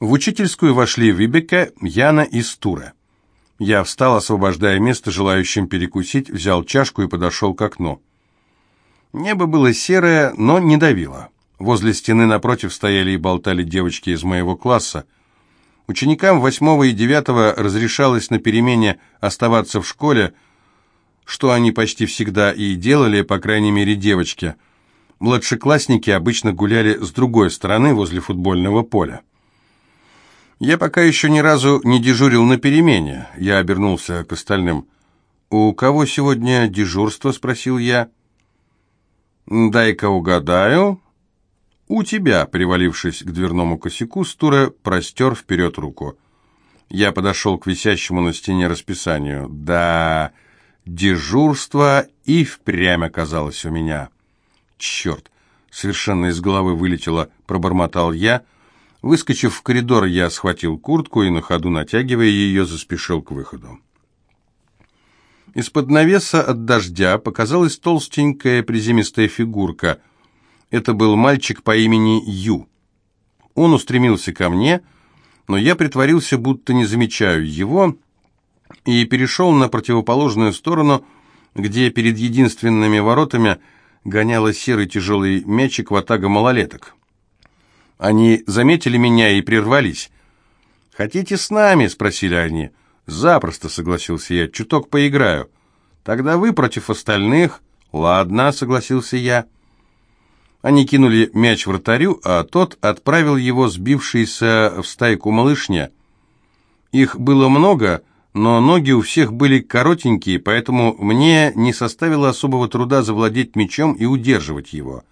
В учительскую вошли Вибека, Яна и Стура. Я встал, освобождая место желающим перекусить, взял чашку и подошел к окну. Небо было серое, но не давило. Возле стены напротив стояли и болтали девочки из моего класса. Ученикам восьмого и девятого разрешалось на перемене оставаться в школе, что они почти всегда и делали, по крайней мере, девочки. Младшеклассники обычно гуляли с другой стороны, возле футбольного поля. Я пока еще ни разу не дежурил на перемене. Я обернулся к остальным. «У кого сегодня дежурство?» — спросил я. «Дай-ка угадаю». «У тебя», — привалившись к дверному косяку, Стура простер вперед руку. Я подошел к висящему на стене расписанию. «Да, дежурство и впрямь оказалось у меня». «Черт!» — совершенно из головы вылетело, пробормотал я — Выскочив в коридор, я схватил куртку и на ходу, натягивая ее, заспешил к выходу. Из-под навеса от дождя показалась толстенькая приземистая фигурка. Это был мальчик по имени Ю. Он устремился ко мне, но я притворился, будто не замечаю его, и перешел на противоположную сторону, где перед единственными воротами гоняла серый тяжелый мячик ватага малолеток. Они заметили меня и прервались. «Хотите с нами?» — спросили они. «Запросто», — согласился я, — «чуток поиграю». «Тогда вы против остальных». «Ладно», — согласился я. Они кинули мяч вратарю, а тот отправил его сбившийся в стайку малышня. Их было много, но ноги у всех были коротенькие, поэтому мне не составило особого труда завладеть мячом и удерживать его.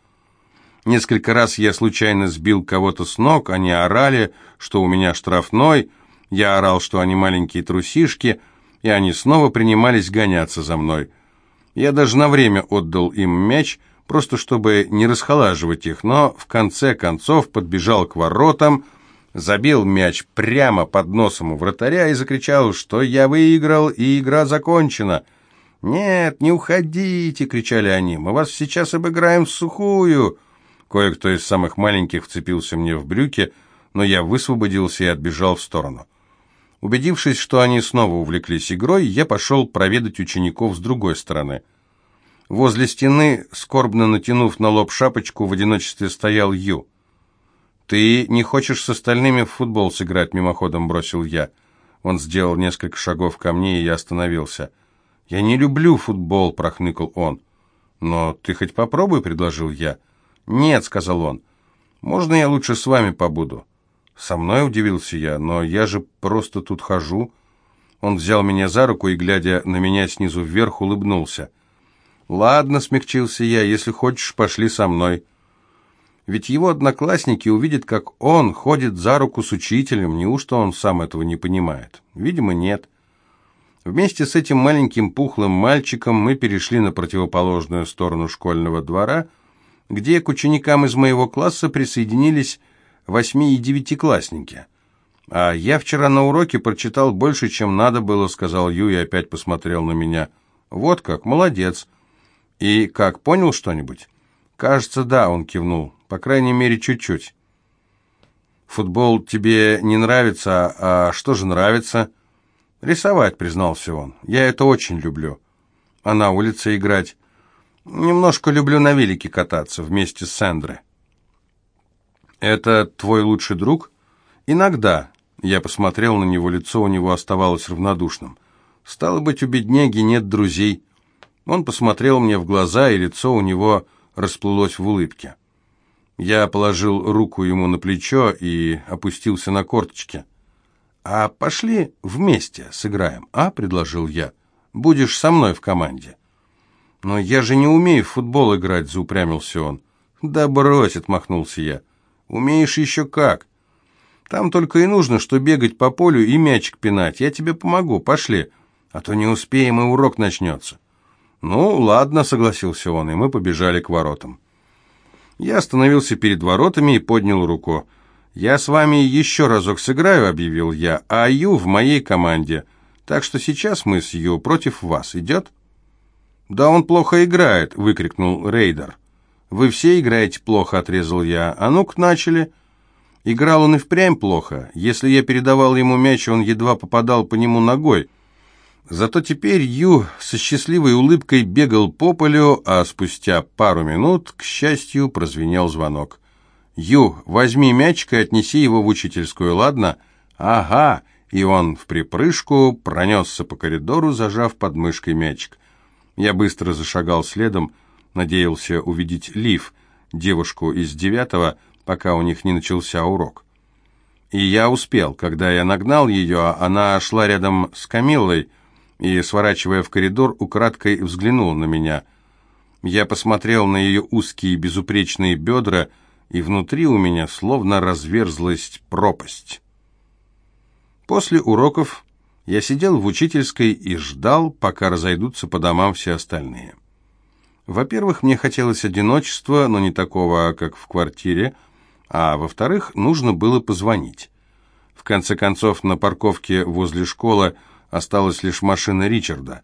Несколько раз я случайно сбил кого-то с ног, они орали, что у меня штрафной, я орал, что они маленькие трусишки, и они снова принимались гоняться за мной. Я даже на время отдал им мяч, просто чтобы не расхолаживать их, но в конце концов подбежал к воротам, забил мяч прямо под носом у вратаря и закричал, что я выиграл и игра закончена. «Нет, не уходите!» — кричали они. «Мы вас сейчас обыграем в сухую!» Кое-кто из самых маленьких вцепился мне в брюки, но я высвободился и отбежал в сторону. Убедившись, что они снова увлеклись игрой, я пошел проведать учеников с другой стороны. Возле стены, скорбно натянув на лоб шапочку, в одиночестве стоял Ю. «Ты не хочешь с остальными в футбол сыграть?» — мимоходом бросил я. Он сделал несколько шагов ко мне, и я остановился. «Я не люблю футбол», — прохныкал он. «Но ты хоть попробуй», — предложил я. «Нет», — сказал он, — «можно я лучше с вами побуду?» «Со мной?» — удивился я, «но я же просто тут хожу». Он взял меня за руку и, глядя на меня снизу вверх, улыбнулся. «Ладно», — смягчился я, — «если хочешь, пошли со мной». Ведь его одноклассники увидят, как он ходит за руку с учителем, неужто он сам этого не понимает? Видимо, нет. Вместе с этим маленьким пухлым мальчиком мы перешли на противоположную сторону школьного двора — где к ученикам из моего класса присоединились восьми- и девятиклассники. «А я вчера на уроке прочитал больше, чем надо было», — сказал Ю и опять посмотрел на меня. «Вот как, молодец». «И как, понял что-нибудь?» «Кажется, да», — он кивнул. «По крайней мере, чуть-чуть». «Футбол тебе не нравится, а что же нравится?» «Рисовать», — признался он. «Я это очень люблю. А на улице играть?» Немножко люблю на велике кататься вместе с Сэндре. Это твой лучший друг? Иногда. Я посмотрел на него, лицо у него оставалось равнодушным. Стало быть, у бедняги нет друзей. Он посмотрел мне в глаза, и лицо у него расплылось в улыбке. Я положил руку ему на плечо и опустился на корточки. «А пошли вместе сыграем, а?» — предложил я. «Будешь со мной в команде». «Но я же не умею в футбол играть», — заупрямился он. «Да брось», — отмахнулся я. «Умеешь еще как. Там только и нужно, что бегать по полю и мячик пинать. Я тебе помогу, пошли, а то не успеем, и урок начнется». «Ну, ладно», — согласился он, и мы побежали к воротам. Я остановился перед воротами и поднял руку. «Я с вами еще разок сыграю», — объявил я, — «а Ю в моей команде. Так что сейчас мы с Ю против вас. Идет?» «Да он плохо играет!» — выкрикнул Рейдер. «Вы все играете плохо!» — отрезал я. «А ну-ка, начали!» Играл он и впрямь плохо. Если я передавал ему мяч, он едва попадал по нему ногой. Зато теперь Ю со счастливой улыбкой бегал по полю, а спустя пару минут, к счастью, прозвенел звонок. «Ю, возьми мячик и отнеси его в учительскую, ладно?» «Ага!» И он в припрыжку пронесся по коридору, зажав под мышкой мячик. Я быстро зашагал следом, надеялся увидеть Лив, девушку из девятого, пока у них не начался урок. И я успел. Когда я нагнал ее, она шла рядом с Камиллой и, сворачивая в коридор, украдкой взглянула на меня. Я посмотрел на ее узкие безупречные бедра, и внутри у меня словно разверзлась пропасть. После уроков я сидел в учительской и ждал, пока разойдутся по домам все остальные. Во-первых, мне хотелось одиночества, но не такого, как в квартире, а во-вторых, нужно было позвонить. В конце концов, на парковке возле школы осталась лишь машина Ричарда.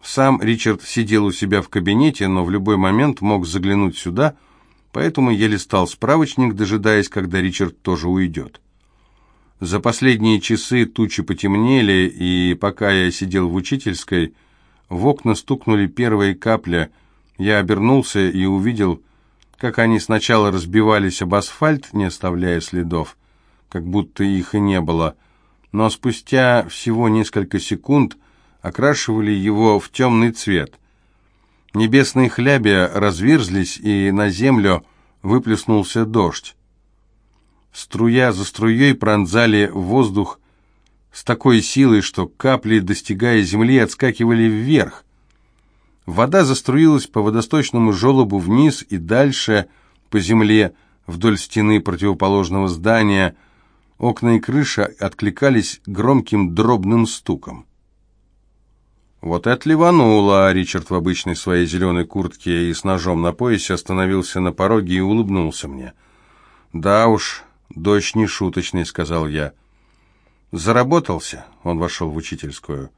Сам Ричард сидел у себя в кабинете, но в любой момент мог заглянуть сюда, поэтому я листал справочник, дожидаясь, когда Ричард тоже уйдет. За последние часы тучи потемнели, и пока я сидел в учительской, в окна стукнули первые капли. Я обернулся и увидел, как они сначала разбивались об асфальт, не оставляя следов, как будто их и не было, но спустя всего несколько секунд окрашивали его в темный цвет. Небесные хляби разверзлись, и на землю выплеснулся дождь. Струя за струей пронзали воздух с такой силой, что капли, достигая земли, отскакивали вверх. Вода заструилась по водосточному желобу вниз и дальше по земле вдоль стены противоположного здания. Окна и крыша откликались громким дробным стуком. Вот и отливануло, а Ричард в обычной своей зеленой куртке и с ножом на поясе остановился на пороге и улыбнулся мне. «Да уж, «Дождь не шуточный», — сказал я. «Заработался?» — он вошел в учительскую.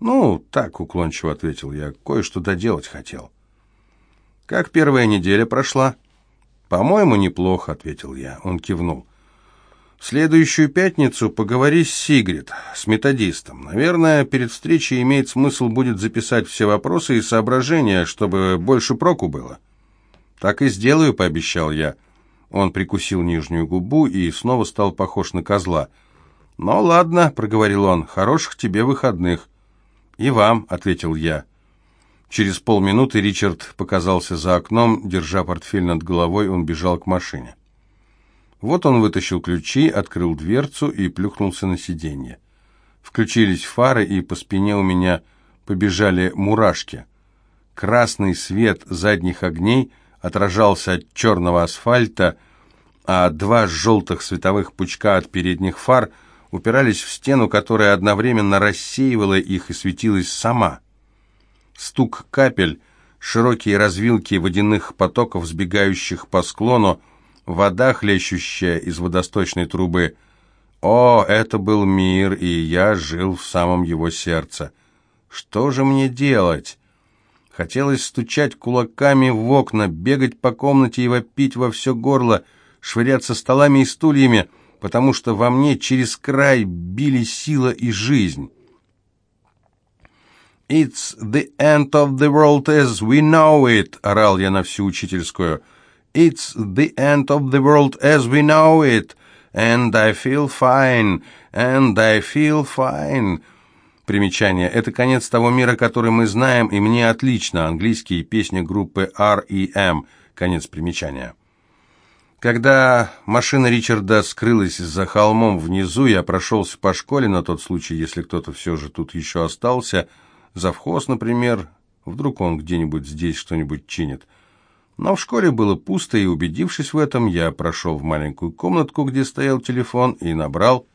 «Ну, так», — уклончиво ответил я, — «кое-что доделать хотел». «Как первая неделя прошла?» «По-моему, неплохо», — ответил я. Он кивнул. «В следующую пятницу поговори с Сигрид, с методистом. Наверное, перед встречей имеет смысл будет записать все вопросы и соображения, чтобы больше проку было». «Так и сделаю», — пообещал я. «Я...» Он прикусил нижнюю губу и снова стал похож на козла. «Ну ладно», — проговорил он, — «хороших тебе выходных». «И вам», — ответил я. Через полминуты Ричард показался за окном, держа портфель над головой, он бежал к машине. Вот он вытащил ключи, открыл дверцу и плюхнулся на сиденье. Включились фары, и по спине у меня побежали мурашки. Красный свет задних огней отражался от черного асфальта, а два желтых световых пучка от передних фар упирались в стену, которая одновременно рассеивала их и светилась сама. Стук капель, широкие развилки водяных потоков, сбегающих по склону, вода, хлещущая из водосточной трубы. О, это был мир, и я жил в самом его сердце. Что же мне делать? Хотелось стучать кулаками в окна, бегать по комнате и вопить во все горло, швыряться столами и стульями, потому что во мне через край били сила и жизнь. «It's the end of the world as we know it!» — орал я на всю учительскую. «It's the end of the world as we know it! And I feel fine! And I feel fine!» Примечание. Это конец того мира, который мы знаем, и мне отлично. Английские песни группы R.E.M. Конец примечания. Когда машина Ричарда скрылась за холмом внизу, я прошелся по школе на тот случай, если кто-то все же тут еще остался. Завхоз, например. Вдруг он где-нибудь здесь что-нибудь чинит. Но в школе было пусто, и, убедившись в этом, я прошел в маленькую комнатку, где стоял телефон, и набрал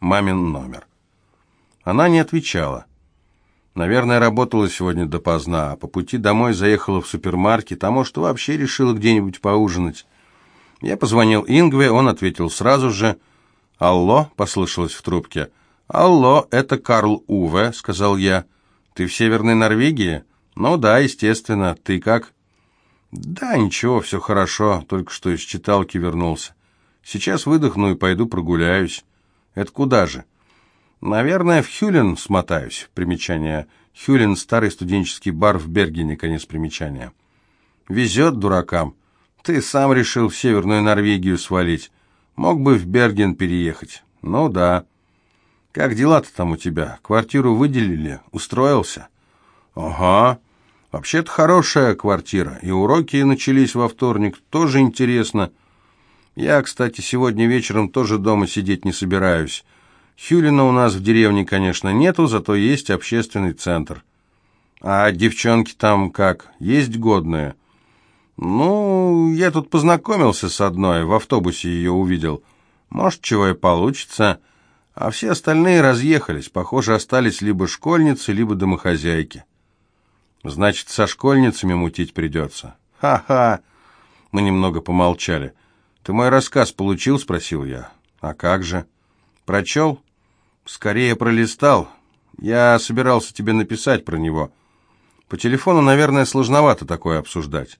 мамин номер. Она не отвечала. Наверное, работала сегодня допоздна, а по пути домой заехала в супермаркет, а может, вообще решила где-нибудь поужинать. Я позвонил Ингве, он ответил сразу же. «Алло», — послышалось в трубке. «Алло, это Карл Уве», — сказал я. «Ты в Северной Норвегии?» «Ну да, естественно. Ты как?» «Да, ничего, все хорошо, только что из читалки вернулся». Сейчас выдохну и пойду прогуляюсь. Это куда же? Наверное, в Хюлен смотаюсь. Примечание. Хюлен – старый студенческий бар в Бергене, конец примечания. Везет дуракам. Ты сам решил в Северную Норвегию свалить. Мог бы в Берген переехать. Ну да. Как дела-то там у тебя? Квартиру выделили? Устроился? Ага. Вообще-то хорошая квартира. И уроки начались во вторник. Тоже интересно. Я, кстати, сегодня вечером тоже дома сидеть не собираюсь. Хюлина у нас в деревне, конечно, нету, зато есть общественный центр. А девчонки там как? Есть годные? Ну, я тут познакомился с одной, в автобусе ее увидел. Может, чего и получится. А все остальные разъехались, похоже, остались либо школьницы, либо домохозяйки. Значит, со школьницами мутить придется. Ха-ха! Мы немного помолчали. «Ты мой рассказ получил?» — спросил я. «А как же?» «Прочел?» «Скорее пролистал. Я собирался тебе написать про него. По телефону, наверное, сложновато такое обсуждать.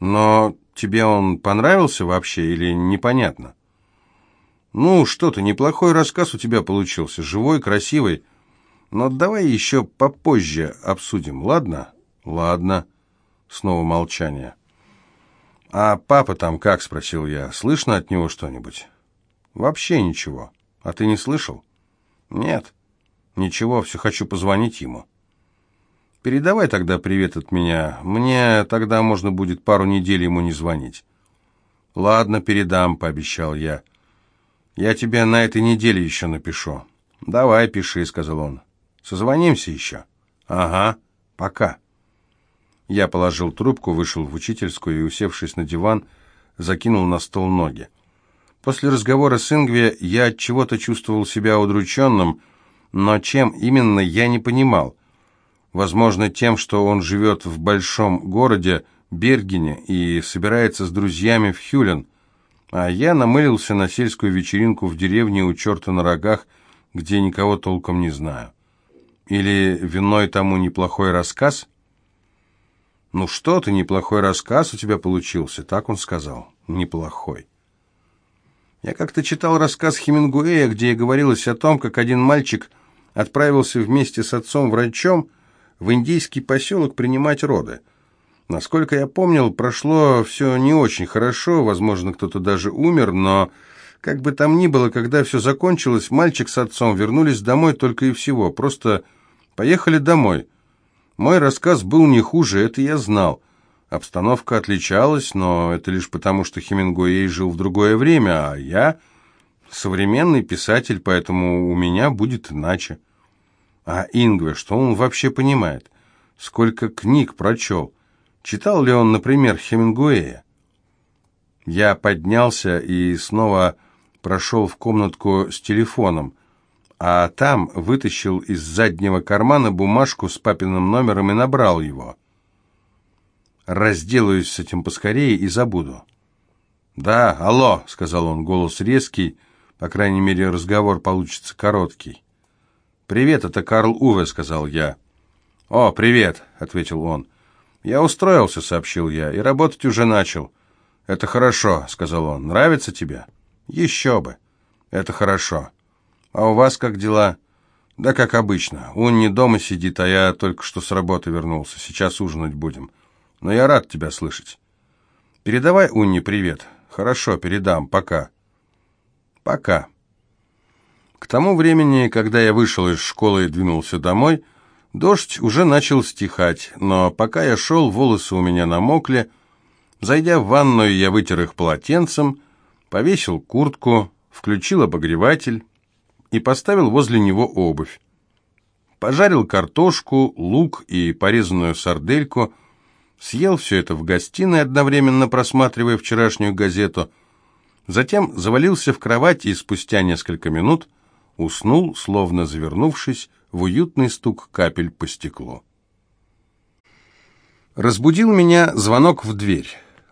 Но тебе он понравился вообще или непонятно?» «Ну, что-то, неплохой рассказ у тебя получился, живой, красивый. Но давай еще попозже обсудим, ладно?» «Ладно». Снова молчание. «А папа там как?» — спросил я. «Слышно от него что-нибудь?» «Вообще ничего. А ты не слышал?» «Нет». «Ничего, все хочу позвонить ему». «Передавай тогда привет от меня. Мне тогда можно будет пару недель ему не звонить». «Ладно, передам», — пообещал я. «Я тебе на этой неделе еще напишу». «Давай, пиши», — сказал он. «Созвонимся еще». «Ага, пока». Я положил трубку, вышел в учительскую и, усевшись на диван, закинул на стол ноги. После разговора с Ингве я от чего-то чувствовал себя удрученным, но чем именно я не понимал. Возможно, тем, что он живет в большом городе Бергене и собирается с друзьями в Хюлен, а я намылился на сельскую вечеринку в деревне у черта на рогах, где никого толком не знаю. Или виной тому неплохой рассказ — «Ну что ты, неплохой рассказ у тебя получился», — так он сказал. «Неплохой». Я как-то читал рассказ Хемингуэя, где говорилось о том, как один мальчик отправился вместе с отцом-врачом в индийский поселок принимать роды. Насколько я помнил, прошло все не очень хорошо, возможно, кто-то даже умер, но, как бы там ни было, когда все закончилось, мальчик с отцом вернулись домой только и всего, просто поехали домой – мой рассказ был не хуже, это я знал. Обстановка отличалась, но это лишь потому, что Хемингуэй жил в другое время, а я современный писатель, поэтому у меня будет иначе. А Ингве, что он вообще понимает? Сколько книг прочел? Читал ли он, например, Хемингуэя? Я поднялся и снова прошел в комнатку с телефоном а там вытащил из заднего кармана бумажку с папиным номером и набрал его. «Разделаюсь с этим поскорее и забуду». «Да, алло», — сказал он, голос резкий, по крайней мере, разговор получится короткий. «Привет, это Карл Уве», — сказал я. «О, привет», — ответил он. «Я устроился», — сообщил я, — «и работать уже начал». «Это хорошо», — сказал он. «Нравится тебе?» «Еще бы». «Это хорошо». «А у вас как дела?» «Да как обычно. Он не дома сидит, а я только что с работы вернулся. Сейчас ужинать будем. Но я рад тебя слышать. Передавай Унне привет. Хорошо, передам. Пока». «Пока». К тому времени, когда я вышел из школы и двинулся домой, дождь уже начал стихать, но пока я шел, волосы у меня намокли. Зайдя в ванную, я вытер их полотенцем, повесил куртку, включил обогреватель, и поставил возле него обувь. Пожарил картошку, лук и порезанную сардельку, съел все это в гостиной, одновременно просматривая вчерашнюю газету, затем завалился в кровать и спустя несколько минут уснул, словно завернувшись в уютный стук капель по стеклу. Разбудил меня звонок в дверь.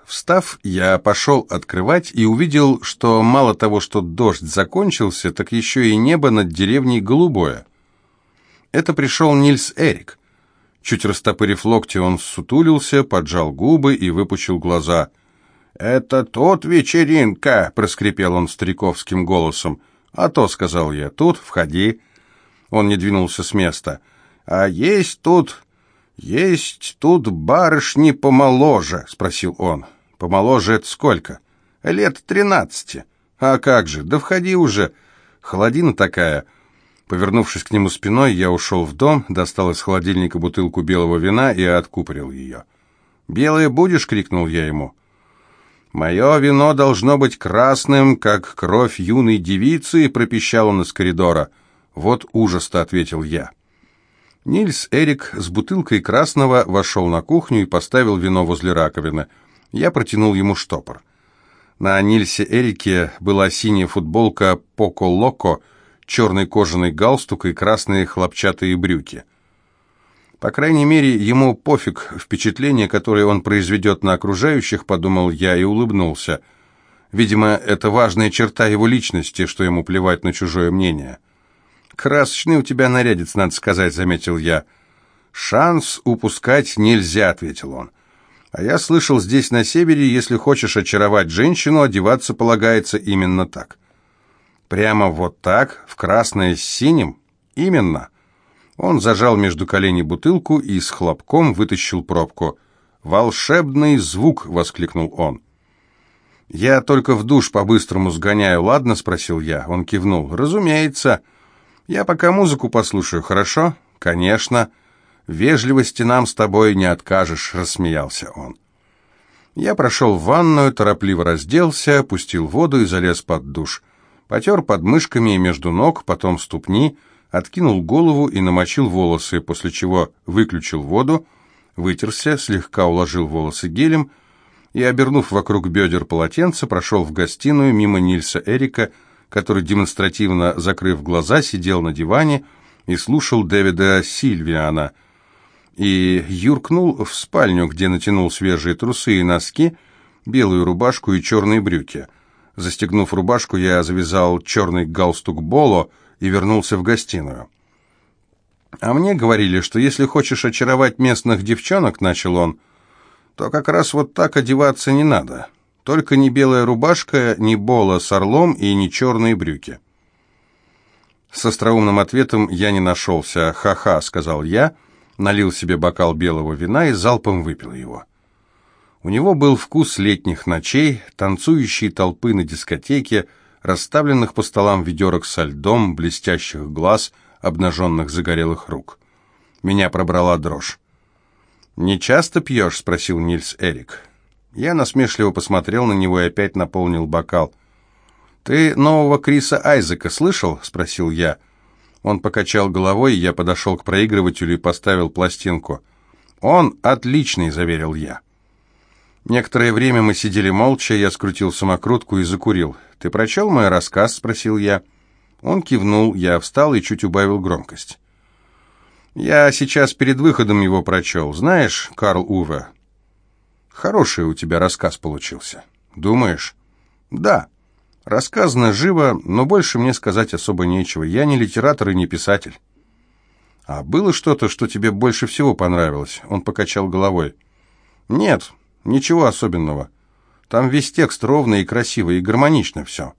Встав, я пошел открывать и увидел, что мало того, что дождь закончился, так еще и небо над деревней голубое. Это пришел Нильс Эрик. Чуть растопырив локти, он сутулился, поджал губы и выпучил глаза. «Это тут вечеринка!» — проскрипел он стариковским голосом. «А то», — сказал я, — «тут, входи». Он не двинулся с места. «А есть тут... есть тут барышни помоложе?» — спросил он. «Помоложе это сколько?» «Лет тринадцати». «А как же? Да входи уже. Холодина такая». Повернувшись к нему спиной, я ушел в дом, достал из холодильника бутылку белого вина и откупорил ее. «Белое будешь?» — крикнул я ему. «Мое вино должно быть красным, как кровь юной девицы», — пропищал он из коридора. «Вот ужас-то», — ответил я. Нильс Эрик с бутылкой красного вошел на кухню и поставил вино возле раковины. Я протянул ему штопор. На Нильсе Эрике была синяя футболка «Поко Локо», черный кожаный галстук и красные хлопчатые брюки. По крайней мере, ему пофиг впечатление, которое он произведет на окружающих, подумал я и улыбнулся. Видимо, это важная черта его личности, что ему плевать на чужое мнение. «Красочный у тебя нарядец, надо сказать», — заметил я. «Шанс упускать нельзя», — ответил он. А я слышал, здесь на севере, если хочешь очаровать женщину, одеваться полагается именно так. Прямо вот так, в красное с синим? Именно. Он зажал между коленей бутылку и с хлопком вытащил пробку. «Волшебный звук!» — воскликнул он. «Я только в душ по-быстрому сгоняю, ладно?» — спросил я. Он кивнул. «Разумеется. Я пока музыку послушаю, хорошо?» «Конечно. Вежливости нам с тобой не откажешь», — рассмеялся он. Я прошел в ванную, торопливо разделся, опустил воду и залез под душ. Потер подмышками и между ног, потом ступни, откинул голову и намочил волосы, после чего выключил воду, вытерся, слегка уложил волосы гелем и, обернув вокруг бедер полотенце, прошел в гостиную мимо Нильса Эрика, который, демонстративно закрыв глаза, сидел на диване и слушал Дэвида Сильвиана — и юркнул в спальню, где натянул свежие трусы и носки, белую рубашку и черные брюки. Застегнув рубашку, я завязал черный галстук Боло и вернулся в гостиную. «А мне говорили, что если хочешь очаровать местных девчонок, — начал он, — то как раз вот так одеваться не надо. Только не белая рубашка, не Боло с орлом и не черные брюки». С остроумным ответом я не нашелся. «Ха-ха», — сказал я, — налил себе бокал белого вина и залпом выпил его. У него был вкус летних ночей, танцующей толпы на дискотеке, расставленных по столам ведерок со льдом, блестящих глаз, обнаженных загорелых рук. Меня пробрала дрожь. «Не часто пьешь?» — спросил Нильс Эрик. Я насмешливо посмотрел на него и опять наполнил бокал. «Ты нового Криса Айзека слышал?» — спросил я. Он покачал головой, я подошел к проигрывателю и поставил пластинку. «Он отличный», — заверил я. Некоторое время мы сидели молча, я скрутил самокрутку и закурил. «Ты прочел мой рассказ?» — спросил я. Он кивнул, я встал и чуть убавил громкость. «Я сейчас перед выходом его прочел. Знаешь, Карл Уве?» «Хороший у тебя рассказ получился. Думаешь?» «Да». Рассказано живо, но больше мне сказать особо нечего. Я не литератор и не писатель. А было что-то, что тебе больше всего понравилось? Он покачал головой. Нет, ничего особенного. Там весь текст ровный и красивый, и гармонично все.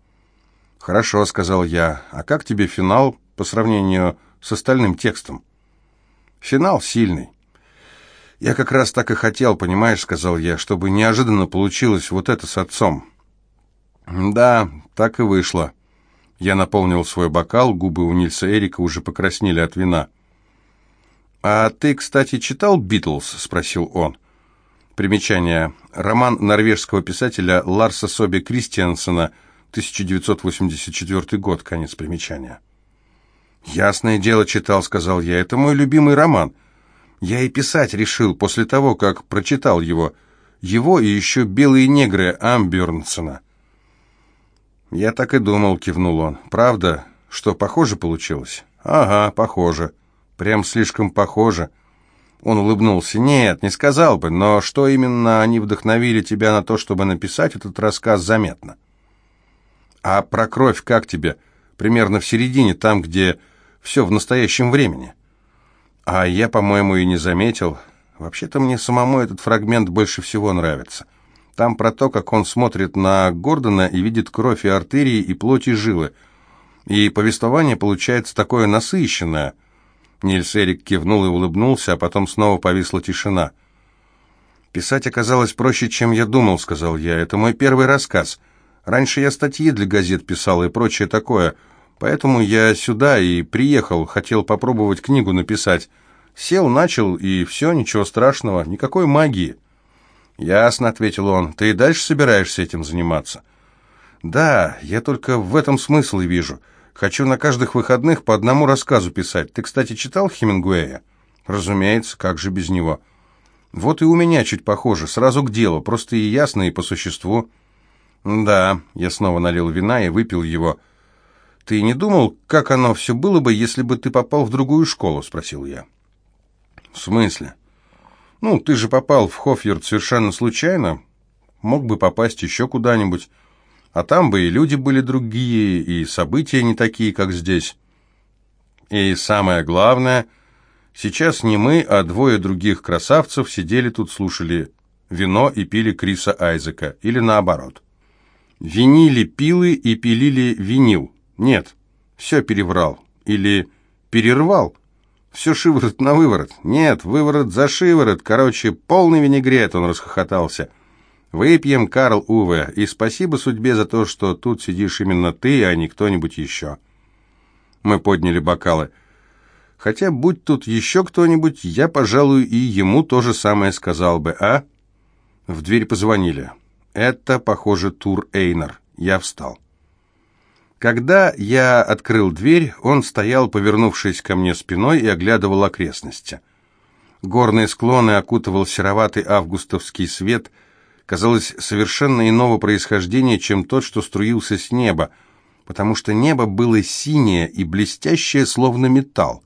Хорошо, сказал я. А как тебе финал по сравнению с остальным текстом? Финал сильный. Я как раз так и хотел, понимаешь, сказал я, чтобы неожиданно получилось вот это с отцом. «Да, так и вышло». Я наполнил свой бокал, губы у Нильса Эрика уже покраснели от вина. «А ты, кстати, читал «Битлз»?» — спросил он. Примечание. Роман норвежского писателя Ларса Соби Кристиансена, 1984 год, конец примечания. «Ясное дело читал», — сказал я, — «это мой любимый роман. Я и писать решил после того, как прочитал его. Его и еще «Белые негры» Амбернсона. «Я так и думал», — кивнул он. «Правда, что похоже получилось?» «Ага, похоже. Прям слишком похоже». Он улыбнулся. «Нет, не сказал бы, но что именно они вдохновили тебя на то, чтобы написать этот рассказ, заметно». «А про кровь как тебе? Примерно в середине, там, где все в настоящем времени». «А я, по-моему, и не заметил. Вообще-то мне самому этот фрагмент больше всего нравится. Там про то, как он смотрит на Гордона и видит кровь и артерии, и плоть, и жилы. И повествование получается такое насыщенное. Нильс Эрик кивнул и улыбнулся, а потом снова повисла тишина. «Писать оказалось проще, чем я думал», — сказал я. «Это мой первый рассказ. Раньше я статьи для газет писал и прочее такое, поэтому я сюда и приехал, хотел попробовать книгу написать. Сел, начал, и все, ничего страшного, никакой магии». «Ясно», — ответил он. «Ты и дальше собираешься этим заниматься?» «Да, я только в этом смысл и вижу. Хочу на каждых выходных по одному рассказу писать. Ты, кстати, читал Хемингуэя?» «Разумеется, как же без него?» «Вот и у меня чуть похоже, сразу к делу, просто и ясно, и по существу». «Да», — я снова налил вина и выпил его. «Ты не думал, как оно все было бы, если бы ты попал в другую школу?» — спросил я. «В смысле?» «Ну, ты же попал в Хофьерд совершенно случайно. Мог бы попасть еще куда-нибудь. А там бы и люди были другие, и события не такие, как здесь. И самое главное, сейчас не мы, а двое других красавцев сидели тут, слушали вино и пили Криса Айзека, или наоборот. Винили пилы и пилили винил. Нет, все переврал. Или перервал. Все шиворот на выворот. Нет, выворот за шиворот. Короче, полный винегрет, он расхохотался. Выпьем, Карл Уве, и спасибо судьбе за то, что тут сидишь именно ты, а не кто-нибудь еще. Мы подняли бокалы. Хотя, будь тут еще кто-нибудь, я, пожалуй, и ему то же самое сказал бы, а? В дверь позвонили. Это, похоже, Тур Эйнер. Я встал. Когда я открыл дверь, он стоял, повернувшись ко мне спиной, и оглядывал окрестности. Горные склоны окутывал сероватый августовский свет, казалось совершенно иного происхождения, чем тот, что струился с неба, потому что небо было синее и блестящее, словно металл.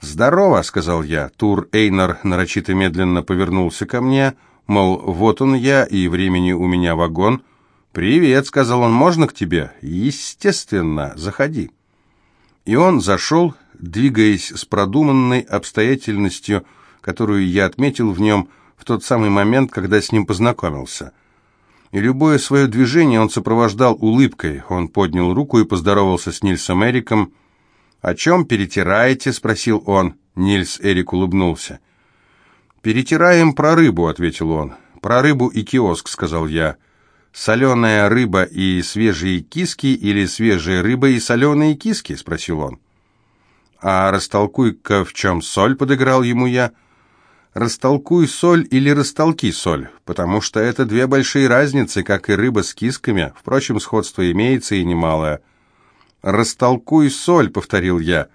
«Здорово», — сказал я. Тур Эйнар нарочито медленно повернулся ко мне, мол, вот он я, и времени у меня вагон — «Привет», — сказал он, — «можно к тебе?» «Естественно, заходи». И он зашел, двигаясь с продуманной обстоятельностью, которую я отметил в нем в тот самый момент, когда с ним познакомился. И любое свое движение он сопровождал улыбкой. Он поднял руку и поздоровался с Нильсом Эриком. «О чем перетираете?» — спросил он. Нильс Эрик улыбнулся. «Перетираем про рыбу», — ответил он. «Про рыбу и киоск», — сказал я соленая рыба и свежие киски или свежая рыба и соленые киски?» — спросил он. «А растолкуй-ка, в чем соль?» — подыграл ему я. «Растолкуй соль или растолки соль, потому что это две большие разницы, как и рыба с кисками. Впрочем, сходство имеется и немалое». «Растолкуй соль», — повторил я.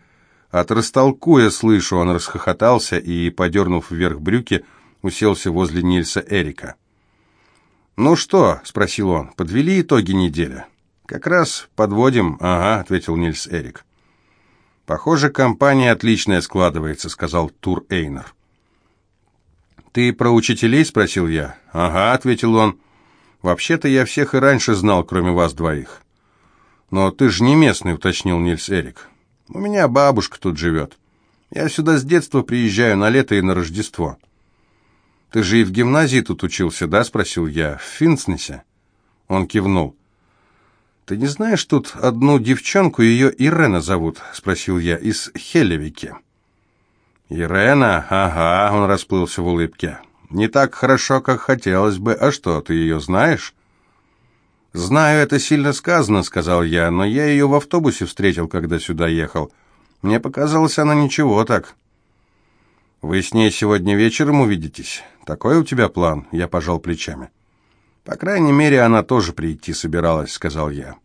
От растолкуя слышу, он расхохотался и, подернув вверх брюки, уселся возле Нильса Эрика. «Ну что?» — спросил он. «Подвели итоги недели?» «Как раз подводим». «Ага», — ответил Нильс Эрик. «Похоже, компания отличная складывается», — сказал Тур Эйнер. «Ты про учителей?» — спросил я. «Ага», — ответил он. «Вообще-то я всех и раньше знал, кроме вас двоих». «Но ты же не местный», — уточнил Нильс Эрик. «У меня бабушка тут живет. Я сюда с детства приезжаю на лето и на Рождество». «Ты же и в гимназии тут учился, да?» — спросил я. «В Финснесе?» Он кивнул. «Ты не знаешь тут одну девчонку, ее Ирена зовут?» — спросил я. «Из Хелевики». «Ирена? Ага», — он расплылся в улыбке. «Не так хорошо, как хотелось бы. А что, ты ее знаешь?» «Знаю, это сильно сказано», — сказал я, «но я ее в автобусе встретил, когда сюда ехал. Мне показалось, она ничего так». «Вы с ней сегодня вечером увидитесь? Такой у тебя план?» Я пожал плечами. «По крайней мере, она тоже прийти собиралась», — сказал я.